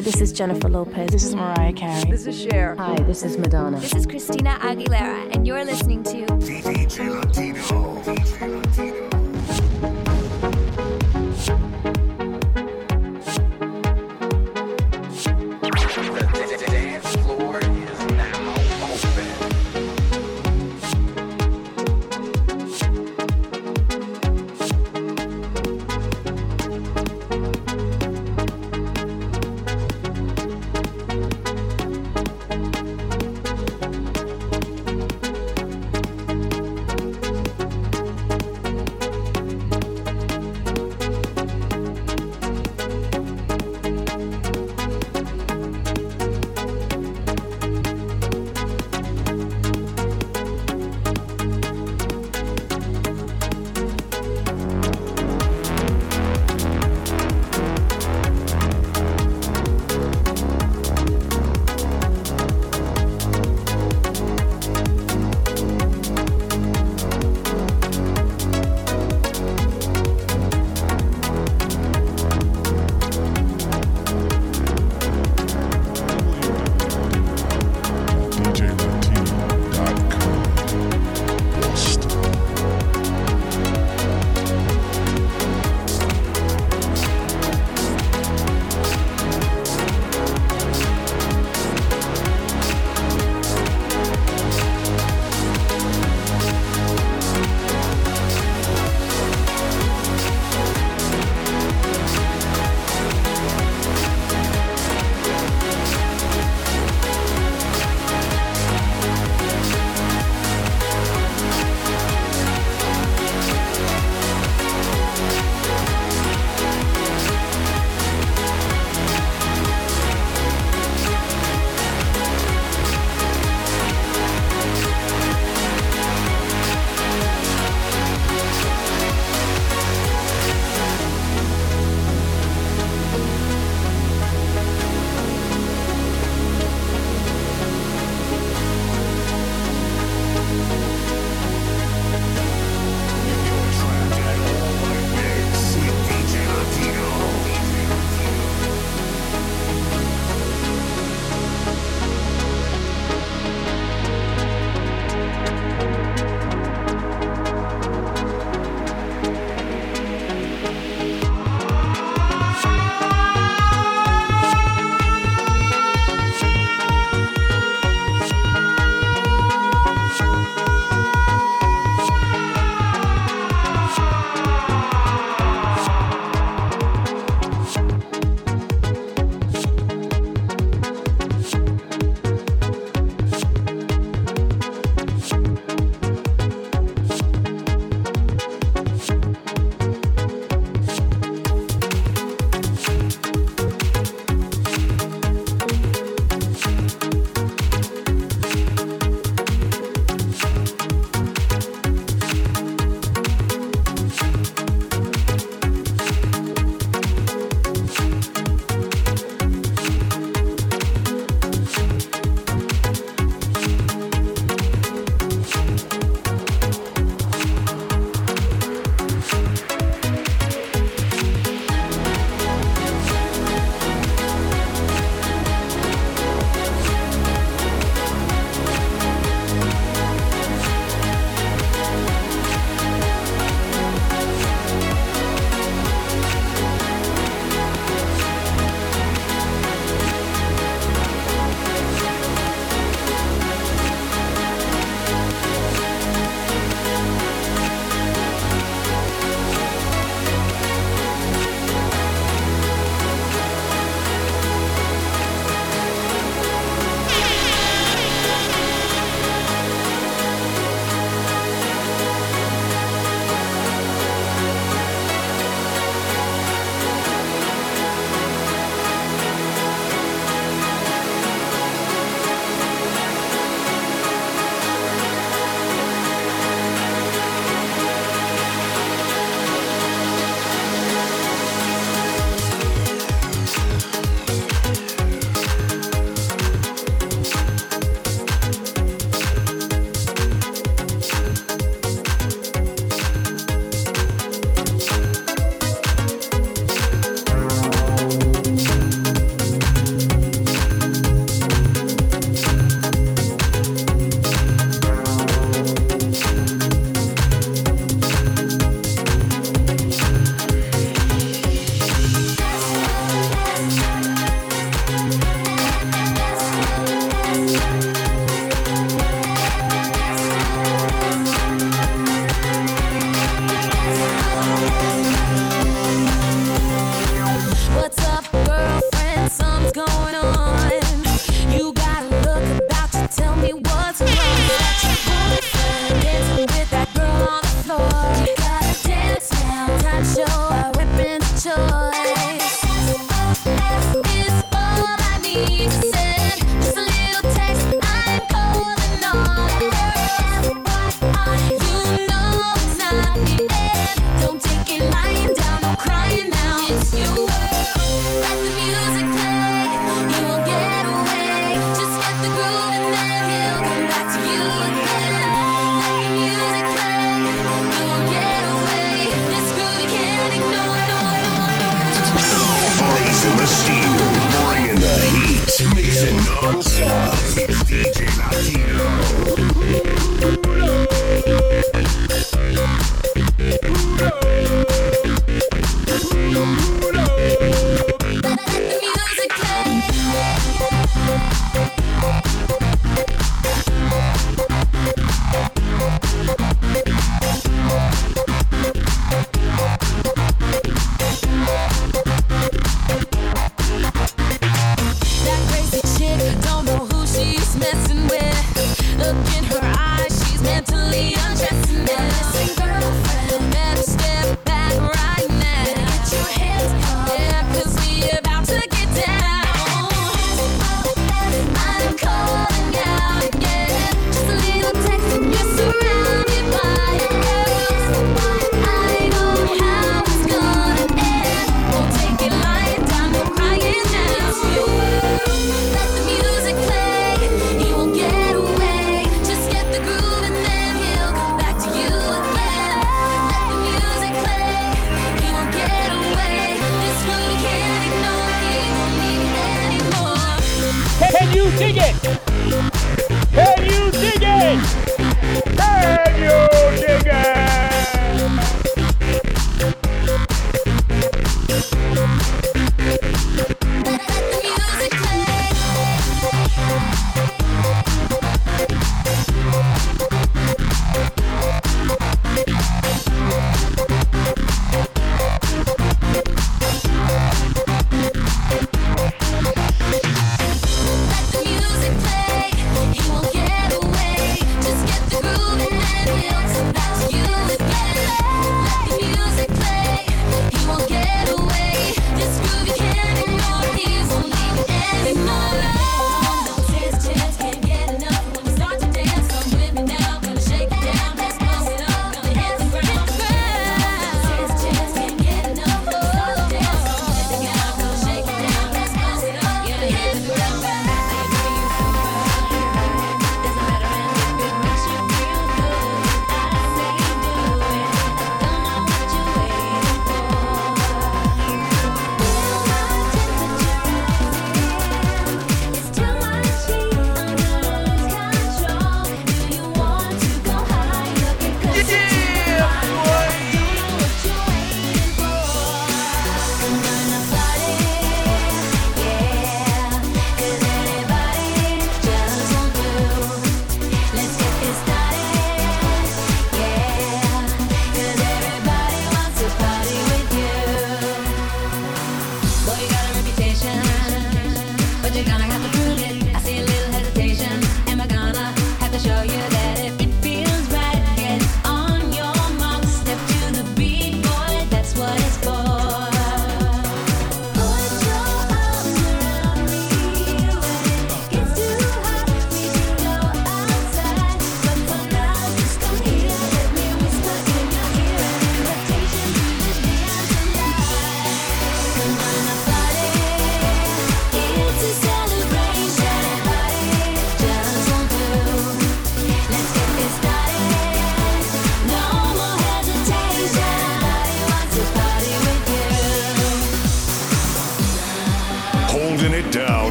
Hi, this is Jennifer Lopez. This is Mariah Carey. This is Cher. Hi, this is Madonna. This is Christina Aguilera, and you're listening to DJ Latino.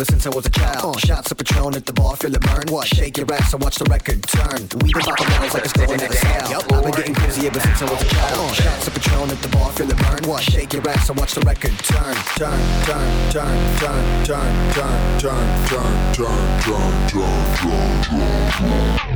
ever since I was a child. Uh, shots of Patron at the bar, feel it burn. What? Shake your ass and watch the record turn. We been popping bottles like it's going out of hell. I've been getting crazy ever since I was a child. Uh, shots of Patron at the bar, feel it burn. What? Shake your ass and watch the record turn, turn, turn, turn, turn, turn, turn, turn, turn, turn, turn, turn, turn, turn, turn.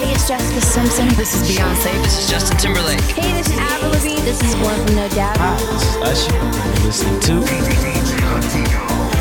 Jessica Simpson. This is Beyonce. This is Justin Timberlake. Hey, this is Avril Lavigne. This is Gwen from No Doubt. Hi, this is Usher. You're listening to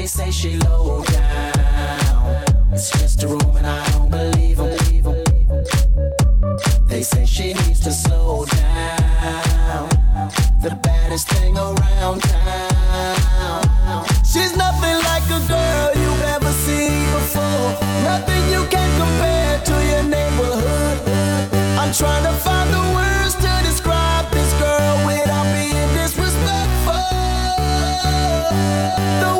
They say she low down. It's just a room and I don't believe them. They say she needs to slow down. The baddest thing around town. She's nothing like a girl you've ever seen before. Nothing you can compare to your neighborhood. I'm trying to find the words to describe this girl without being disrespectful. The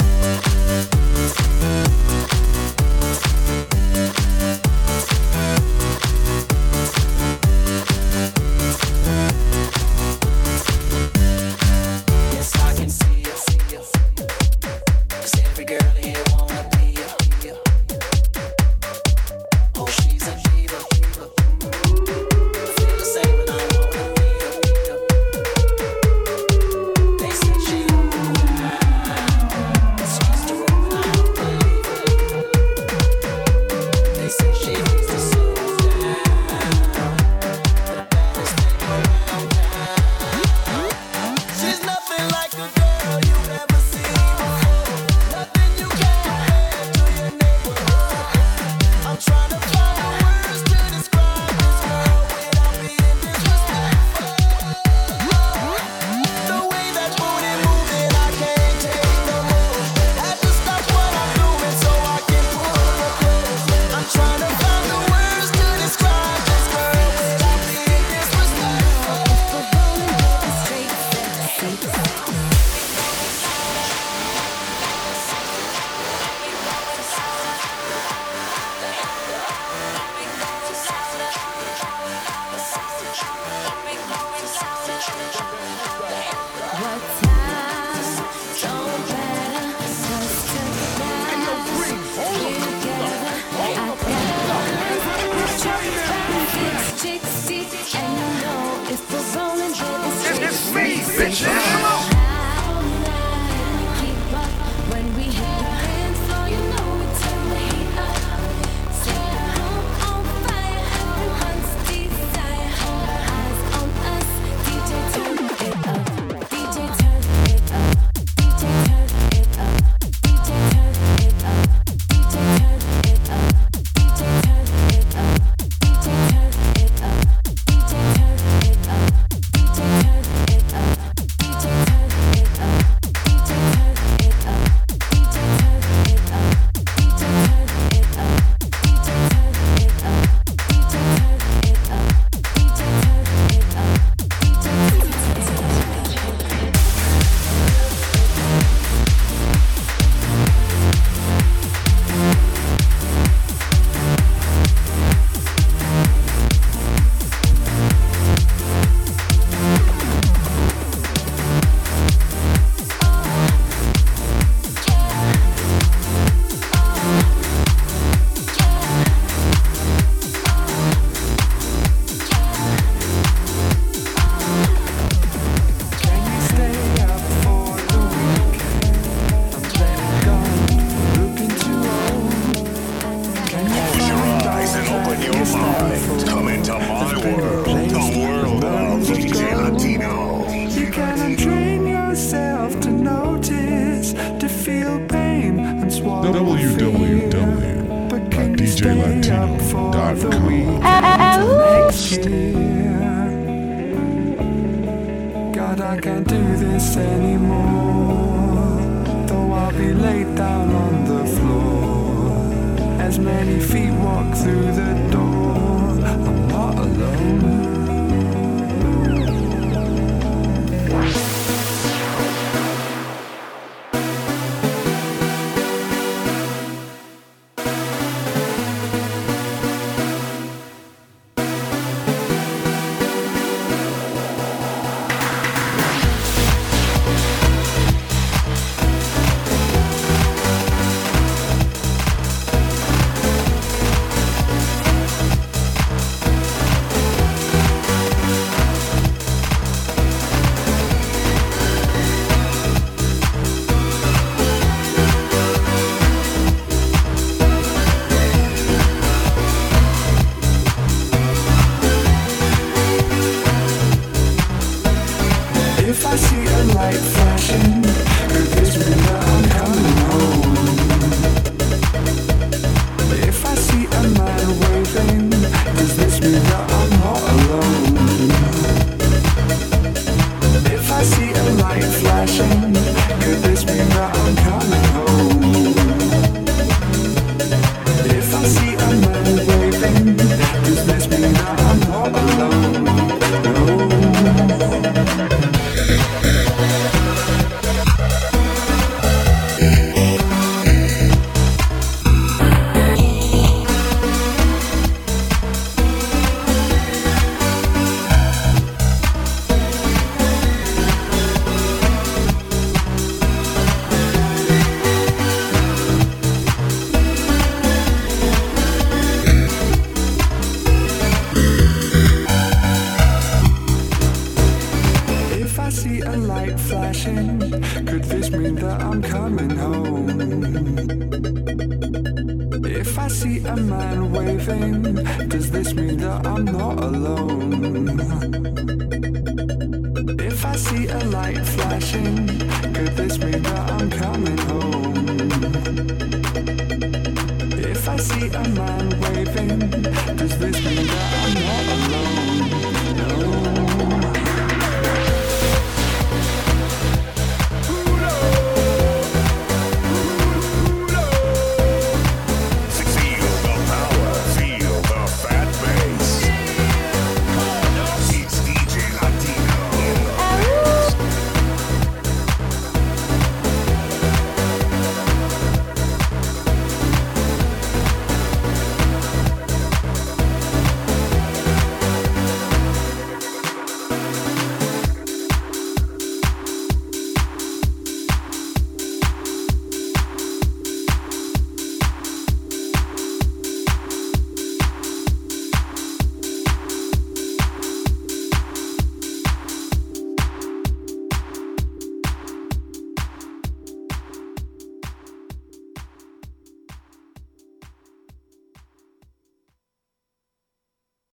Yeah.